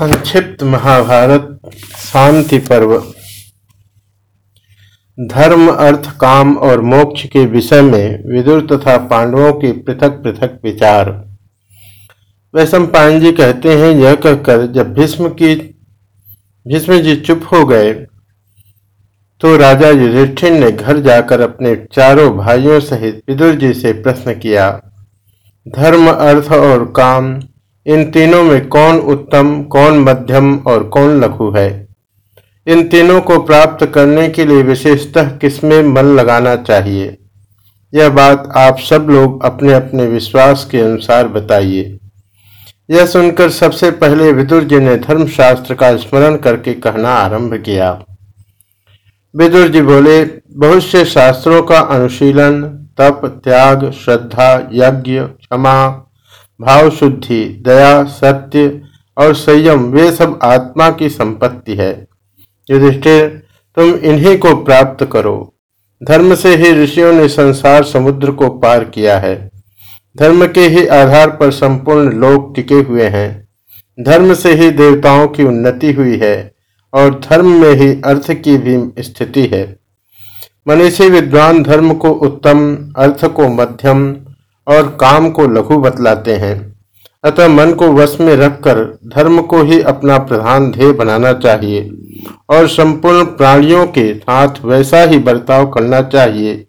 संक्षिप्त महाभारत, शांति पर्व। धर्म, अर्थ, काम और मोक्ष के विषय में विदुर तथा पांडवों के पृथक पृथक विचार। वैश्व जी कहते हैं यह कहकर, जब भीष्म की, भीष्म जी चुप हो गए तो राजा युधिष्ठिर ने घर जाकर अपने चारों भाइयों सहित विदुर जी से प्रश्न किया, धर्म, अर्थ और काम इन तीनों में कौन उत्तम, कौन मध्यम और कौन लघु है? इन तीनों को प्राप्त करने के लिए विशेषतः किसमें मन लगाना चाहिए? यह बात आप सब लोग अपने अपने विश्वास के अनुसार बताइए। यह सुनकर सबसे पहले विदुर जी ने धर्मशास्त्र का स्मरण करके कहना आरंभ किया। विदुर जी बोले, बहुत से शास्त्रों का अनुशीलन, तप, त्याग, श्रद्धा, यज्ञ, क्षमा भाव शुद्धि दया, सत्य और संयम, वे सब आत्मा की संपत्ति है। युधिष्ठिर, तुम इन्हीं को प्राप्त करो। धर्म से ही ऋषियों ने संसार समुद्र को पार किया है। धर्म के ही आधार पर संपूर्ण लोक टिके हुए हैं। धर्म से ही देवताओं की उन्नति हुई है और धर्म में ही अर्थ की भी स्थिति है। मनीषी विद्वान धर्म को उत्तम, अर्थ को मध्यम और काम को लघु बतलाते हैं। अतः मन को वश में रखकर धर्म को ही अपना प्रधान ध्येय बनाना चाहिए और संपूर्ण प्राणियों के साथ वैसा ही बर्ताव करना चाहिए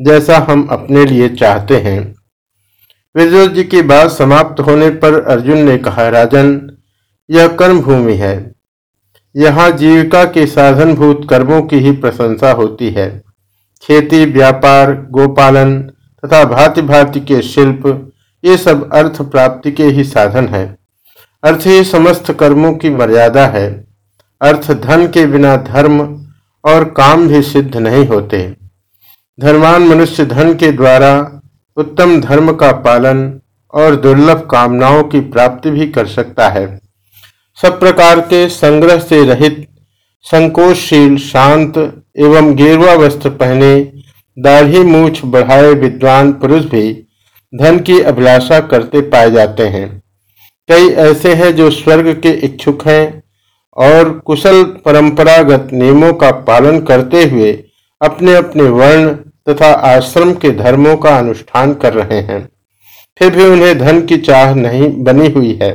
जैसा हम अपने लिए चाहते हैं। विदुर जी की बात समाप्त होने पर अर्जुन ने कहा, राजन, यह कर्म भूमि है। यहाँ जीविका के साधनभूत कर्मों की ही प्रशंसा होती है। खेती, व्यापार, गोपालन तथा भांति भांति के शिल्प, ये सब अर्थ प्राप्ति के ही साधन है। अर्थ ही समस्त कर्मों की मर्यादा है। अर्थ धन के बिना धर्म और काम भी सिद्ध नहीं होते। धर्मान मनुष्य धन के द्वारा उत्तम धर्म का पालन और दुर्लभ कामनाओं की प्राप्ति भी कर सकता है। सब प्रकार के संग्रह से रहित संकोचशील, शांत एवं गेरुआ वस्त्र पहने दाढ़ी मूछ बढ़ाए विद्वान पुरुष भी धन की अभिलाषा करते पाए जाते हैं। कई ऐसे हैं जो स्वर्ग के इच्छुक हैं और कुशल परंपरागत नियमों का पालन करते हुए अपने अपने वर्ण तथा आश्रम के धर्मों का अनुष्ठान कर रहे हैं। फिर भी उन्हें धन की चाह नहीं बनी हुई है।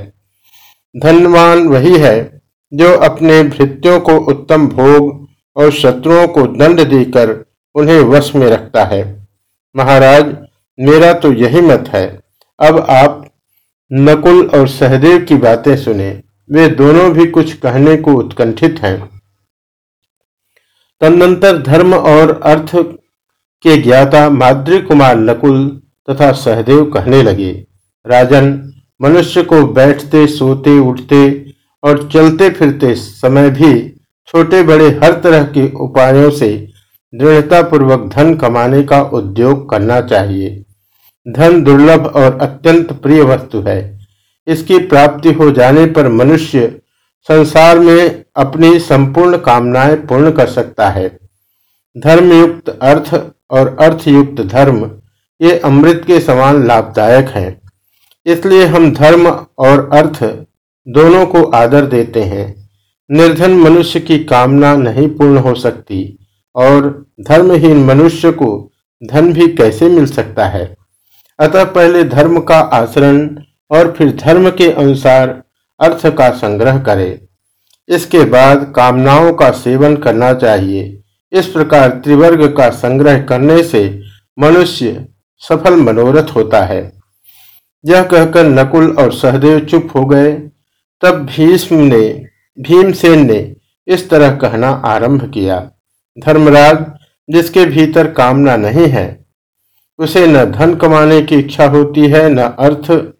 धनवान वही है जो अपने भृत्यों को उत्तम भोग और शत्रुओं को दंड देकर उन्हें वश में रखता है। महाराज, मेरा तो यही मत है। अब आप नकुल और सहदेव की बातें सुने। वे दोनों भी कुछ कहने को उत्कंठित हैं। तदनंतर धर्म और अर्थ के ज्ञाता माद्री कुमार नकुल तथा सहदेव कहने लगे, राजन, मनुष्य को बैठते, सोते, उठते और चलते फिरते समय भी छोटे बड़े हर तरह के उपायों से दृढ़ता पूर्वक धन कमाने का उद्योग करना चाहिए। धन दुर्लभ और अत्यंत प्रिय वस्तु है। इसकी प्राप्ति हो जाने पर मनुष्य संसार में अपनी संपूर्ण कामनाएँ पूर्ण कर सकता है। धर्मयुक्त अर्थ और अर्थयुक्त धर्म, ये अमृत के समान लाभदायक है। इसलिए हम धर्म और अर्थ दोनों को आदर देते हैं। निर्धन मनुष्य की कामना नहीं पूर्ण हो सकती। और धर्महीन मनुष्य को धन भी कैसे मिल सकता है? अतः पहले धर्म का आचरण और फिर धर्म के अनुसार अर्थ का संग्रह करे। इसके बाद कामनाओं का सेवन करना चाहिए। इस प्रकार त्रिवर्ग का संग्रह करने से मनुष्य सफल मनोरथ होता है। यह कहकर नकुल और सहदेव चुप हो गए। तब भीष्म ने, भीमसेन ने इस तरह कहना आरंभ किया। धर्मराज, जिसके भीतर कामना नहीं है, उसे न धन कमाने की इच्छा होती है, न अर्थ,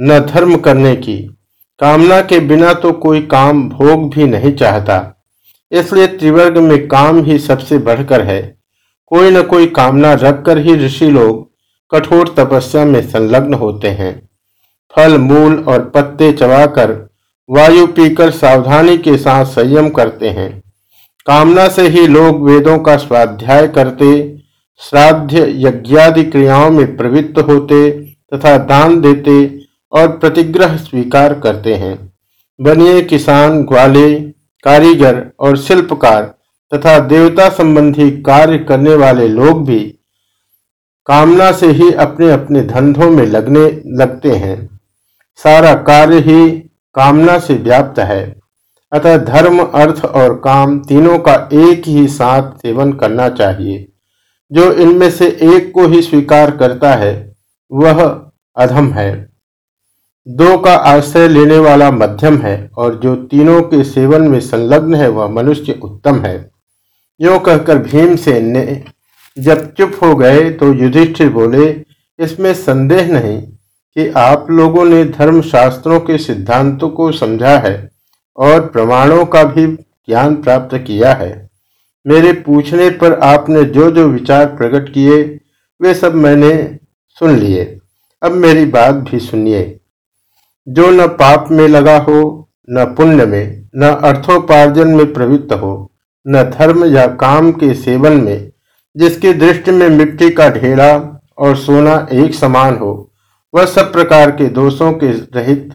न धर्म करने की। कामना के बिना तो कोई काम भोग भी नहीं चाहता। इसलिए त्रिवर्ग में काम ही सबसे बढ़कर है। कोई न कोई कामना रखकर ही ऋषि लोग कठोर तपस्या में संलग्न होते हैं। फल, मूल और पत्ते चबाकर वायु पीकर सावधानी के साथ संयम करते हैं। कामना से ही लोग वेदों का स्वाध्याय करते, श्राद्ध यज्ञादि क्रियाओं में प्रवृत्त होते तथा दान देते और प्रतिग्रह स्वीकार करते हैं। बनिए किसान, ग्वाले, कारीगर और शिल्पकार तथा देवता संबंधी कार्य करने वाले लोग भी कामना से ही अपने अपने धंधों में लगने, लगते हैं। सारा कार्य ही कामना से व्याप्त है। अतः धर्म, अर्थ और काम तीनों का एक ही साथ सेवन करना चाहिए। जो इनमें से एक को ही स्वीकार करता है, वह अधम है। दो का आश्रय लेने वाला मध्यम है, और जो तीनों के सेवन में संलग्न है, वह मनुष्य उत्तम है। यो कहकर भीमसेन ने, जब चुप हो गए तो युधिष्ठिर बोले, इसमें संदेह नहीं कि आप लोगों ने धर्म शास्त्रों के सिद्धांतों को समझा है। और प्रमाणों का भी ज्ञान प्राप्त किया है। मेरे पूछने पर आपने जो जो विचार प्रकट किए, वे सब मैंने सुन लिए। अब मेरी बात भी सुनिए। जो न पाप में लगा हो, न पुण्य में, न अर्थोपार्जन में प्रवृत्त हो, न धर्म या काम के सेवन में, जिसकी दृष्टि में मिट्टी का ढेरा और सोना एक समान हो, वह सब प्रकार के दोषों के रहित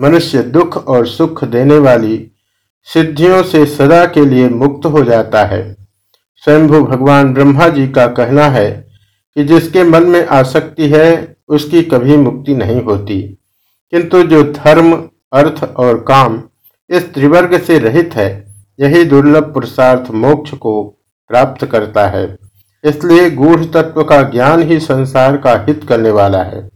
मनुष्य दुख और सुख देने वाली सिद्धियों से सदा के लिए मुक्त हो जाता है। स्वयंभु भगवान ब्रह्मा जी का कहना है कि जिसके मन में आसक्ति है, उसकी कभी मुक्ति नहीं होती। किंतु जो धर्म, अर्थ और काम इस त्रिवर्ग से रहित है, यही दुर्लभ पुरुषार्थ मोक्ष को प्राप्त करता है। इसलिए गूढ़ तत्व का ज्ञान ही संसार का हित करने वाला है।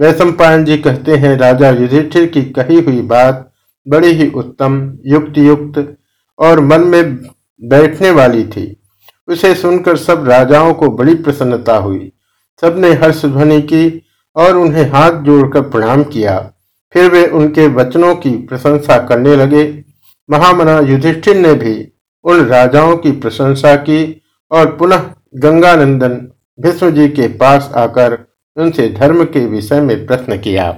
वैशंपायन जी कहते हैं, राजा युधिष्ठिर की कही हुई बात बड़ी ही उत्तम युक्त युक्त और मन में बैठने वाली थी। उसे सुनकर सब राजाओं को बड़ी प्रसन्नता हुई। सबने हर्ष ध्वनि की और उन्हें हाथ जोड़कर प्रणाम किया। फिर वे उनके वचनों की प्रशंसा करने लगे। महामना युधिष्ठिर ने भी उन राजाओं की प्रशंसा की और पुनः गंगानंदन भीष्म जी के पास आकर उनसे धर्म के विषय में प्रश्न किया।